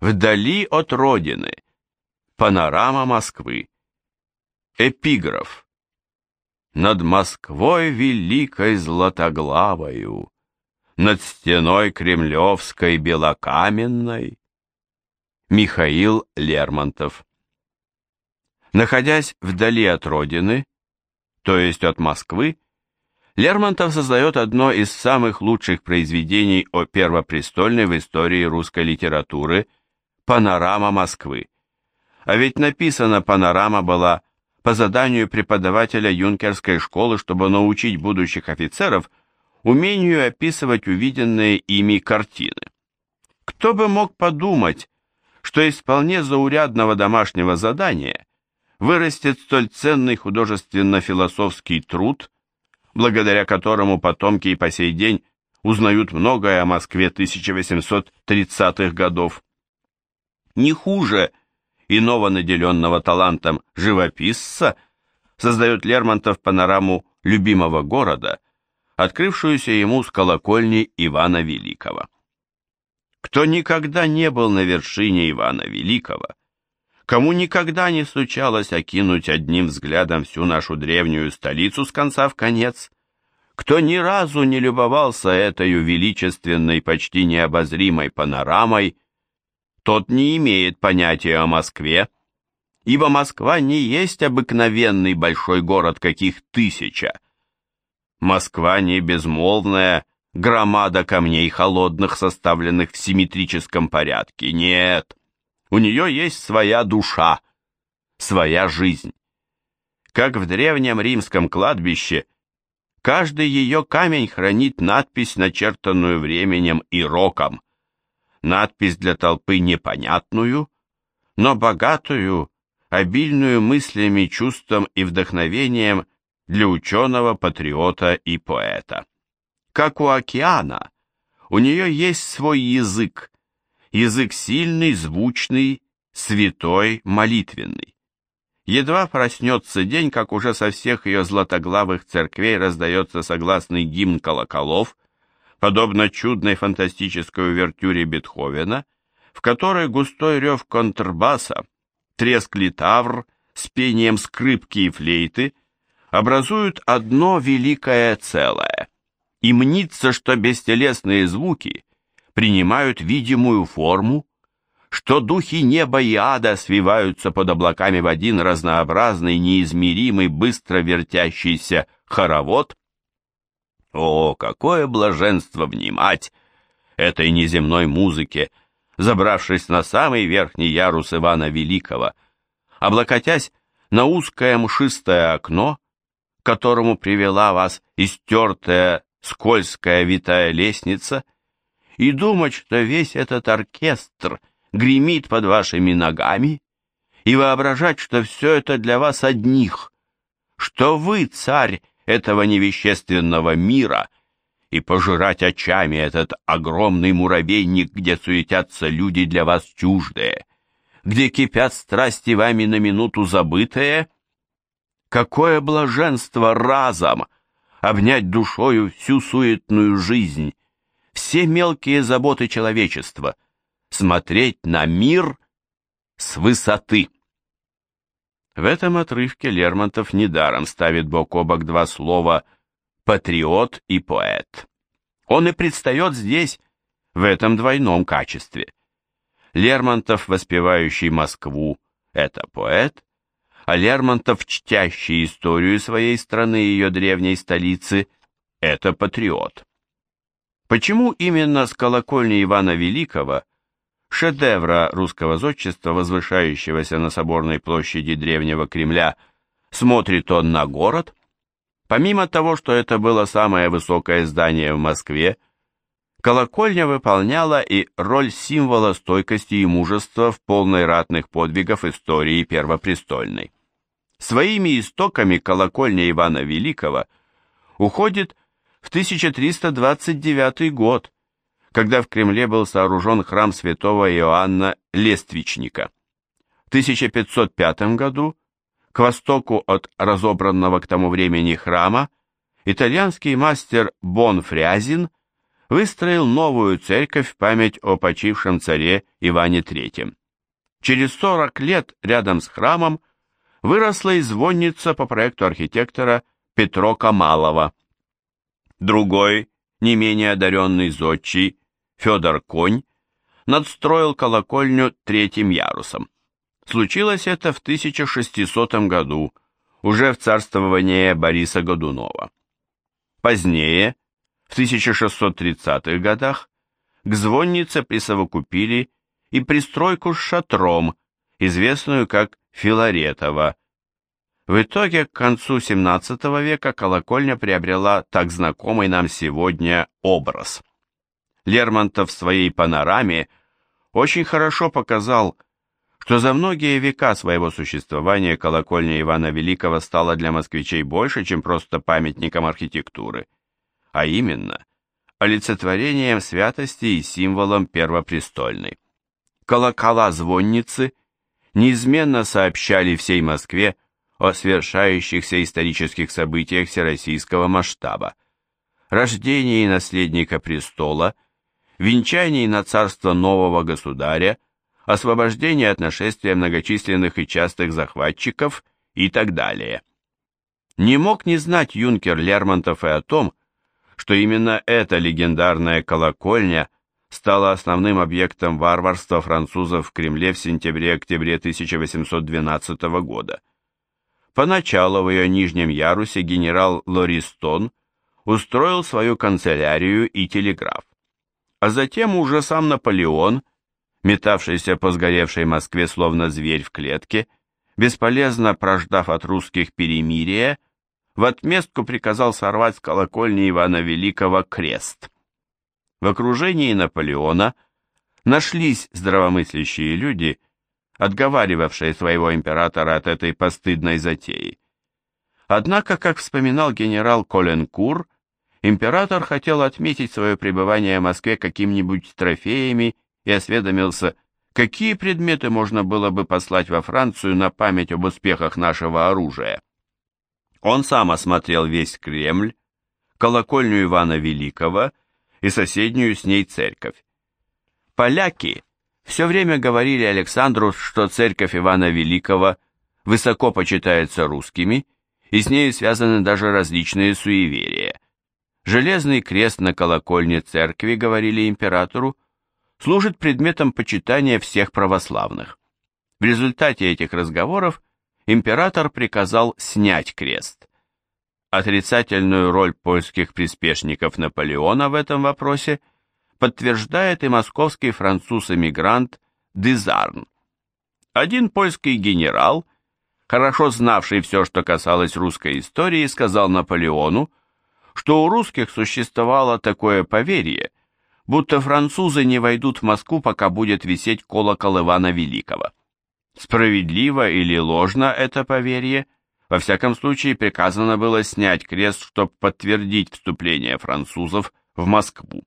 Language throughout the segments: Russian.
Вдали от родины. Панорама Москвы. Эпиграф. Над Москвой великой златоглавою, Над стеной кремлевской белокаменной. Михаил Лермонтов. Находясь вдали от родины, то есть от Москвы, Лермонтов создает одно из самых лучших произведений о Первопрестольной в истории русской литературы «Панорама Москвы». А ведь написана панорама была по заданию преподавателя юнкерской школы, чтобы научить будущих офицеров умению описывать увиденные ими картины. Кто бы мог подумать, что из вполне заурядного домашнего задания вырастет столь ценный художественно-философский труд, благодаря которому потомки и по сей день узнают многое о Москве 1830-х годов. Не хуже – иного наделенного талантом живописца, создает Лермонтов панораму любимого города, открывшуюся ему с колокольни Ивана Великого. Кто никогда не был на вершине Ивана Великого, кому никогда не случалось окинуть одним взглядом всю нашу древнюю столицу с конца в конец, кто ни разу не любовался этой величественной, почти необозримой панорамой, тот не имеет понятия о Москве, ибо Москва не есть обыкновенный большой город, каких тысяча. Москва не безмолвная громада камней холодных, составленных в симметрическом порядке. Нет, у нее есть своя душа, своя жизнь. Как в древнем римском кладбище, каждый ее камень хранит надпись, начертанную временем и роком надпись для толпы непонятную, но богатую, обильную мыслями, чувством и вдохновением для ученого, патриота и поэта. Как у океана, у нее есть свой язык, язык сильный, звучный, святой, молитвенный. Едва проснется день, как уже со всех ее златоглавых церквей раздается согласный гимн колоколов, подобно чудной фантастической увертюре Бетховена, в которой густой рев контрбаса, треск литавр с пением скрипки и флейты образуют одно великое целое. И мнится, что бестелесные звуки принимают видимую форму, что духи неба и ада свиваются под облаками в один разнообразный, неизмеримый, быстро вертящийся хоровод, о, какое блаженство внимать этой неземной музыке, забравшись на самый верхний ярус Ивана Великого, облокотясь на узкое мшистое окно, к которому привела вас истертая, скользкая витая лестница, и думать, что весь этот оркестр гремит под вашими ногами, и воображать, что все это для вас одних, что вы, царь, этого невещественного мира и пожирать очами этот огромный муравейник, где суетятся люди для вас чуждые, где кипят страсти вами на минуту забытые? Какое блаженство разом обнять душою всю суетную жизнь, все мелкие заботы человечества, смотреть на мир с высоты. В этом отрывке Лермонтов недаром ставит бок о бок два слова «патриот» и «поэт». Он и предстает здесь в этом двойном качестве. Лермонтов, воспевающий Москву, это поэт, а Лермонтов, чтящий историю своей страны и ее древней столицы, это патриот. Почему именно с колокольни Ивана Великого – шедевра русского зодчества, возвышающегося на соборной площади древнего Кремля, смотрит он на город. Помимо того, что это было самое высокое здание в Москве, колокольня выполняла и роль символа стойкости и мужества в полной ратных подвигов истории Первопрестольной. Своими истоками колокольня Ивана Великого уходит в 1329 год, когда в Кремле был сооружен храм святого Иоанна Лествичника. В 1505 году к востоку от разобранного к тому времени храма итальянский мастер Бон Фрязин выстроил новую церковь в память о почившем царе Иване III. Через 40 лет рядом с храмом выросла и звонница по проекту архитектора Петро Камалова. Другой, не менее одаренный зодчий, Федор Конь, надстроил колокольню третьим ярусом. Случилось это в 1600 году, уже в царствовании Бориса Годунова. Позднее, в 1630-х годах, к звоннице присовокупили и пристройку с шатром, известную как Филаретова. В итоге к концу XVII века колокольня приобрела так знакомый нам сегодня образ. Лермонтов в своей панораме очень хорошо показал, что за многие века своего существования колокольня Ивана Великого стала для москвичей больше, чем просто памятником архитектуры, а именно олицетворением святости и символом первопрестольной. Колокола звонницы неизменно сообщали всей Москве о свершающихся исторических событиях всероссийского масштаба, рождении наследника престола – венчании на царство нового государя, освобождении от нашествия многочисленных и частых захватчиков и так далее. Не мог не знать юнкер Лермонтов и о том, что именно эта легендарная колокольня стала основным объектом варварства французов в Кремле в сентябре-октябре 1812 года. Поначалу в ее нижнем ярусе генерал Лористон устроил свою канцелярию и телеграф а затем уже сам Наполеон, метавшийся по сгоревшей Москве словно зверь в клетке, бесполезно прождав от русских перемирия, в отместку приказал сорвать с колокольни Ивана Великого крест. В окружении Наполеона нашлись здравомыслящие люди, отговаривавшие своего императора от этой постыдной затеи. Однако, как вспоминал генерал Коленкур, император хотел отметить свое пребывание в Москве какими-нибудь трофеями и осведомился, какие предметы можно было бы послать во Францию на память об успехах нашего оружия. Он сам осмотрел весь Кремль, колокольню Ивана Великого и соседнюю с ней церковь. Поляки все время говорили Александру, что церковь Ивана Великого высоко почитается русскими, и с ней связаны даже различные суеверия. Железный крест на колокольне церкви, говорили императору, служит предметом почитания всех православных. В результате этих разговоров император приказал снять крест. Отрицательную роль польских приспешников Наполеона в этом вопросе подтверждает и московский француз-эмигрант Дизарн. Один польский генерал, хорошо знавший все, что касалось русской истории, сказал Наполеону, что у русских существовало такое поверье, будто французы не войдут в Москву, пока будет висеть колокол Ивана Великого. Справедливо или ложно это поверье, во всяком случае приказано было снять крест, чтобы подтвердить вступление французов в Москву.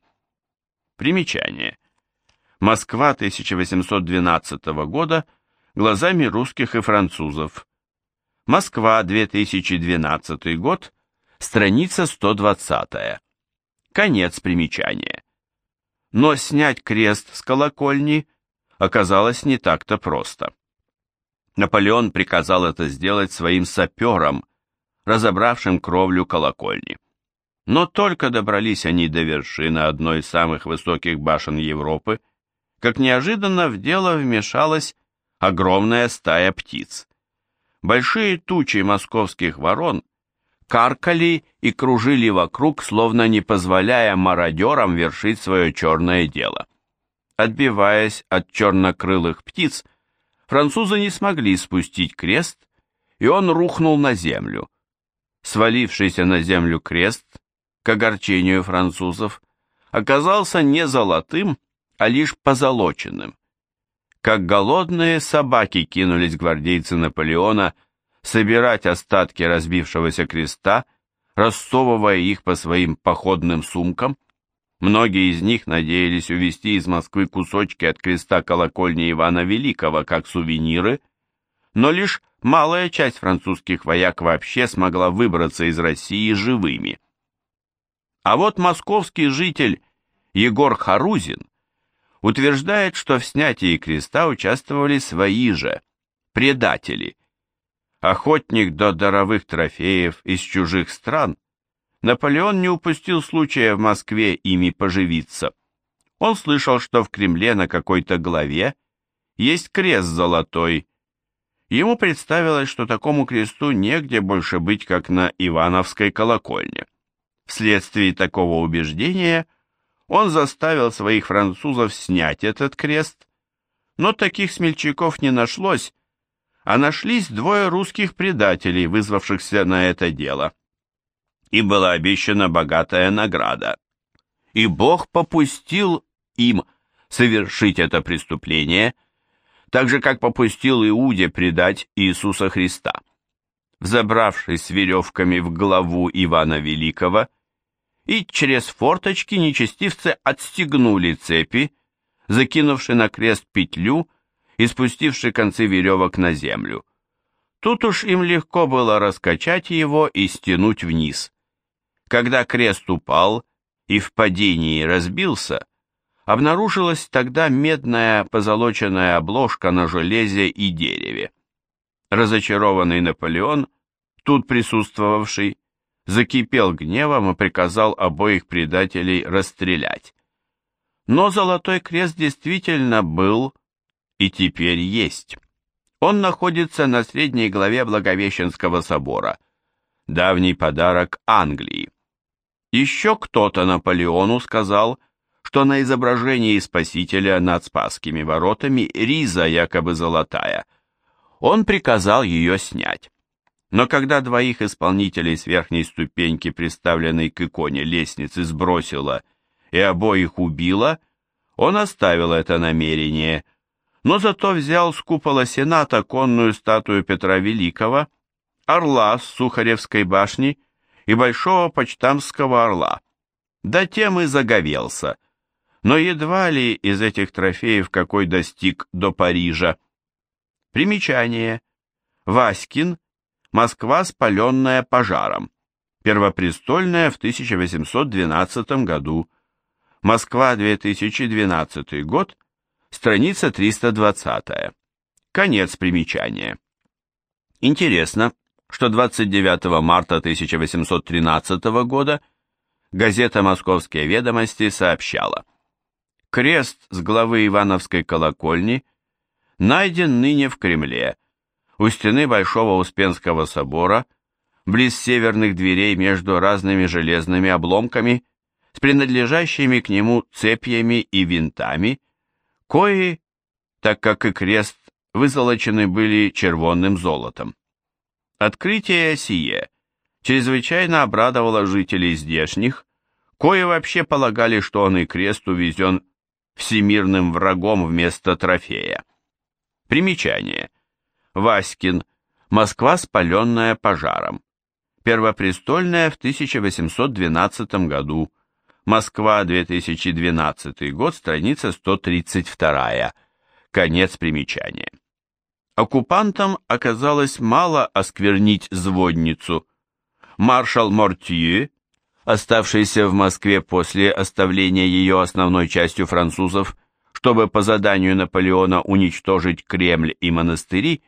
Примечание. Москва 1812 года глазами русских и французов. Москва 2012 год страница 120. Конец примечания. Но снять крест с колокольни оказалось не так-то просто. Наполеон приказал это сделать своим саперам, разобравшим кровлю колокольни. Но только добрались они до вершины одной из самых высоких башен Европы, как неожиданно в дело вмешалась огромная стая птиц. Большие тучи московских ворон каркали и кружили вокруг, словно не позволяя мародерам вершить свое черное дело. Отбиваясь от чернокрылых птиц, французы не смогли спустить крест, и он рухнул на землю. Свалившийся на землю крест, к огорчению французов, оказался не золотым, а лишь позолоченным. Как голодные собаки кинулись гвардейцы Наполеона – собирать остатки разбившегося креста, рассовывая их по своим походным сумкам. Многие из них надеялись увезти из Москвы кусочки от креста колокольни Ивана Великого как сувениры, но лишь малая часть французских вояк вообще смогла выбраться из России живыми. А вот московский житель Егор Харузин, утверждает, что в снятии креста участвовали свои же, предатели. Охотник до даровых трофеев из чужих стран, Наполеон не упустил случая в Москве ими поживиться. Он слышал, что в Кремле на какой-то главе есть крест золотой. Ему представилось, что такому кресту негде больше быть, как на Ивановской колокольне. Вследствие такого убеждения он заставил своих французов снять этот крест, но таких смельчаков не нашлось, а нашлись двое русских предателей, вызвавшихся на это дело. И была обещана богатая награда. И Бог попустил им совершить это преступление, так же, как попустил Иуде предать Иисуса Христа. Взобравшись с веревками в главу Ивана Великого, и через форточки нечестивцы отстегнули цепи, закинувши на крест петлю и спустивши концы веревок на землю. Тут уж им легко было раскачать его и стянуть вниз. Когда крест упал и в падении разбился, обнаружилась тогда медная позолоченная обложка на железе и дереве. Разочарованный Наполеон, тут присутствовавший, закипел гневом и приказал обоих предателей расстрелять. Но Золотой Крест действительно был и теперь есть. Он находится на средней главе Благовещенского собора, давний подарок Англии. Еще кто-то Наполеону сказал, что на изображении Спасителя над Спасскими воротами риза якобы золотая. Он приказал ее снять. Но когда двоих исполнителей с верхней ступеньки, приставленной к иконе лестницы, сбросила и обоих убила, он оставил это намерение, но зато взял с купола Сената конную статую Петра Великого, орла с Сухаревской башни и большого почтамского орла. Да тем и заговелся. Но едва ли из этих трофеев какой достиг до Парижа. Примечание. Васькин – Москва, спаленная пожаром. Первопрестольная в 1812 году. Москва, 2012 год. Страница 320. Конец примечания. Интересно, что 29 марта 1813 года газета «Московские ведомости» сообщала «Крест с главы Ивановской колокольни найден ныне в Кремле у стены Большого Успенского собора, близ северных дверей между разными железными обломками, с принадлежащими к нему цепьями и винтами, кои, так как и крест, вызолочены были червонным золотом. Открытие сие чрезвычайно обрадовало жителей здешних, кои вообще полагали, что он и крест увезен всемирным врагом вместо трофея. Примечание. Васькин. Москва, спаленная пожаром. Первопрестольная в 1812 году. Москва, 2012 год, страница 132. Конец примечания. Оккупантам оказалось мало осквернить звонницу. Маршал Мортье, оставшийся в Москве после оставления ее основной частью французов, чтобы по заданию Наполеона уничтожить Кремль и монастыри,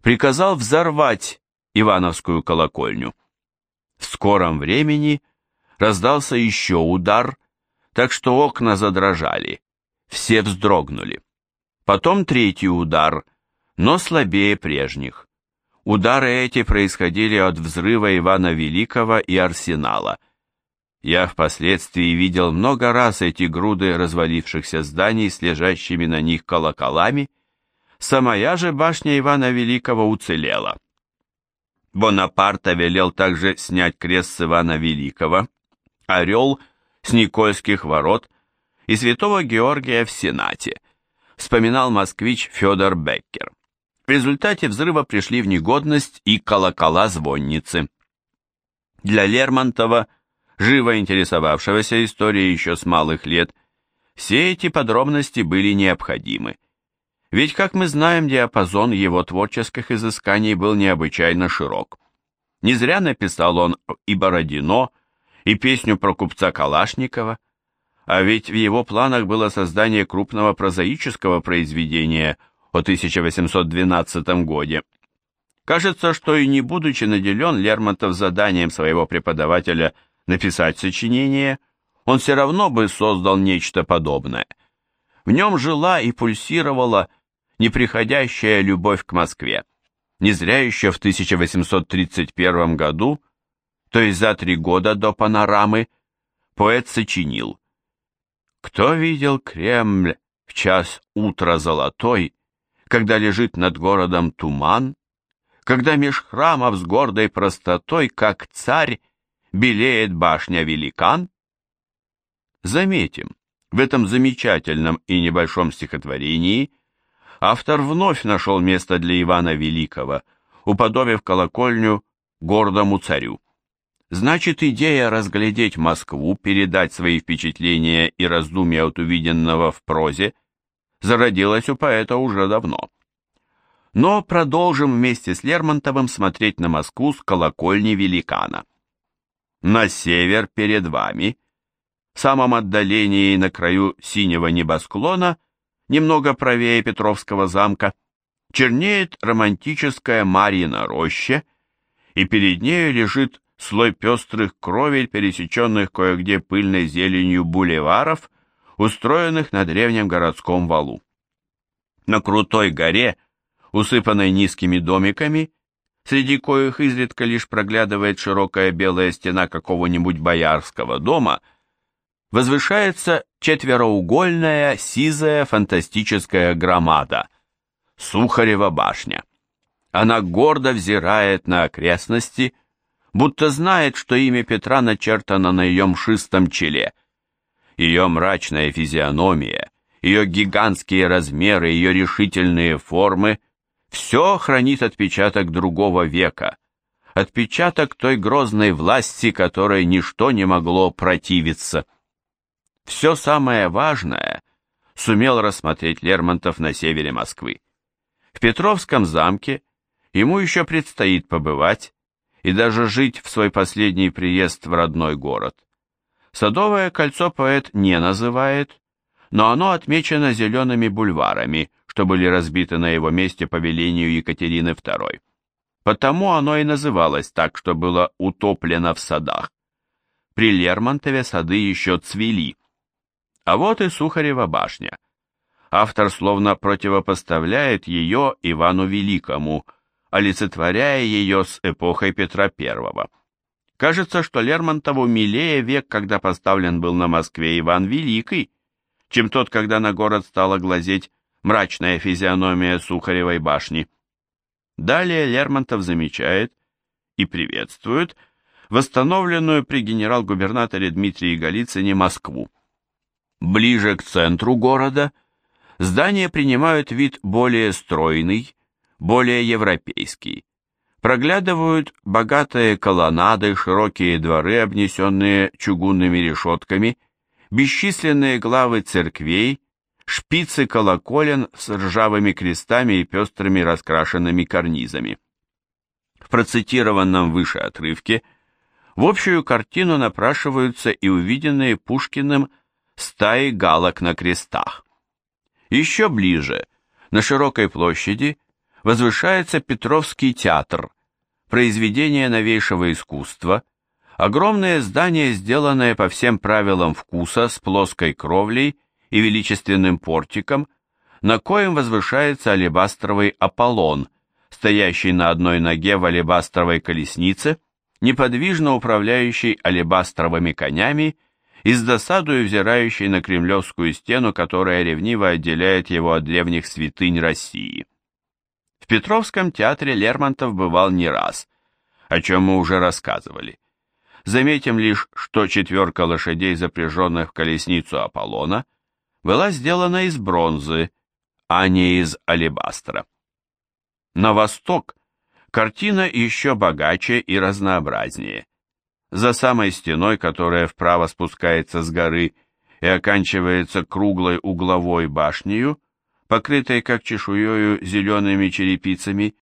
приказал взорвать Ивановскую колокольню. В скором времени раздался еще удар, так что окна задрожали, все вздрогнули. Потом третий удар, но слабее прежних. Удары эти происходили от взрыва Ивана Великого и арсенала. Я впоследствии видел много раз эти груды развалившихся зданий с лежащими на них колоколами, Самая же башня Ивана Великого уцелела. Бонапарта велел также снять крест с Ивана Великого, орел с Никольских ворот и святого Георгия в Сенате, вспоминал москвич Федор Беккер. В результате взрыва пришли в негодность и колокола звонницы. Для Лермонтова, живо интересовавшегося историей еще с малых лет, все эти подробности были необходимы. Ведь, как мы знаем, диапазон его творческих изысканий был необычайно широк. Не зря написал он и Бородино, и песню про купца Калашникова, А ведь в его планах было создание крупного прозаического произведения о 1812 годе. Кажется, что и не будучи наделен Лермонтов заданием своего преподавателя написать сочинение, он все равно бы создал нечто подобное. В нем жила и пульсировала неприходящая любовь к Москве. Не зря еще в 1831 году, то есть за три года до панорамы, поэт сочинил «Кто видел Кремль в час утра золотой, когда лежит над городом туман, когда меж храмов с гордой простотой, как царь, белеет башня-великан?» Заметим, в этом замечательном и небольшом стихотворении автор вновь нашел место для Ивана Великого, уподобив колокольню гордому царю. Значит, идея разглядеть Москву, передать свои впечатления и раздумья от увиденного в прозе зародилась у поэта уже давно. Но продолжим вместе с Лермонтовым смотреть на Москву с колокольни великана. На север перед вами – в самом отдалении на краю синего небосклона, немного правее Петровского замка, чернеет романтическая Марьина роща, и перед нею лежит слой пестрых кровель, пересеченных кое-где пыльной зеленью бульваров, устроенных на древнем городском валу. На крутой горе, усыпанной низкими домиками, среди коих изредка лишь проглядывает широкая белая стена какого-нибудь боярского дома – возвышается четвероугольная сизая фантастическая громада – Сухарева башня. Она гордо взирает на окрестности, будто знает, что имя Петра начертано на ее мшистом челе. Ее мрачная физиономия, ее гигантские размеры, ее решительные формы – все хранит отпечаток другого века, отпечаток той грозной власти, которой ничто не могло противиться – все самое важное сумел рассмотреть Лермонтов на севере Москвы. В Петровском замке ему еще предстоит побывать и даже жить в свой последний приезд в родной город. Садовое кольцо поэт не называет, но оно отмечено зелеными бульварами, что были разбиты на его месте по велению Екатерины II. Потому оно и называлось так, что было утоплено в садах. При Лермонтове сады еще цвели, а вот и Сухарева башня. Автор словно противопоставляет ее Ивану Великому, олицетворяя ее с эпохой Петра I. Кажется, что Лермонтову милее век, когда поставлен был на Москве Иван Великий, чем тот, когда на город стала глазеть мрачная физиономия Сухаревой башни. Далее Лермонтов замечает и приветствует восстановленную при генерал-губернаторе Дмитрии Голицыне Москву. Ближе к центру города здания принимают вид более стройный, более европейский. Проглядывают богатые колоннады, широкие дворы, обнесенные чугунными решетками, бесчисленные главы церквей, шпицы колоколен с ржавыми крестами и пестрыми раскрашенными карнизами. В процитированном выше отрывке в общую картину напрашиваются и увиденные Пушкиным стаи галок на крестах. Еще ближе, на широкой площади, возвышается Петровский театр, произведение новейшего искусства, огромное здание, сделанное по всем правилам вкуса с плоской кровлей и величественным портиком, на коем возвышается алебастровый Аполлон, стоящий на одной ноге в алебастровой колеснице, неподвижно управляющий алебастровыми конями и с досадою взирающий на кремлевскую стену, которая ревниво отделяет его от древних святынь России. Петровском театре Лермонтов бывал не раз, о чем мы уже рассказывали. Заметим лишь, что четверка лошадей, запряженных в колесницу Аполлона, была сделана из бронзы, а не из алебастра. На восток картина еще богаче и разнообразнее за самой стеной, которая вправо спускается с горы и оканчивается круглой угловой башнею, покрытой как чешуею зелеными черепицами,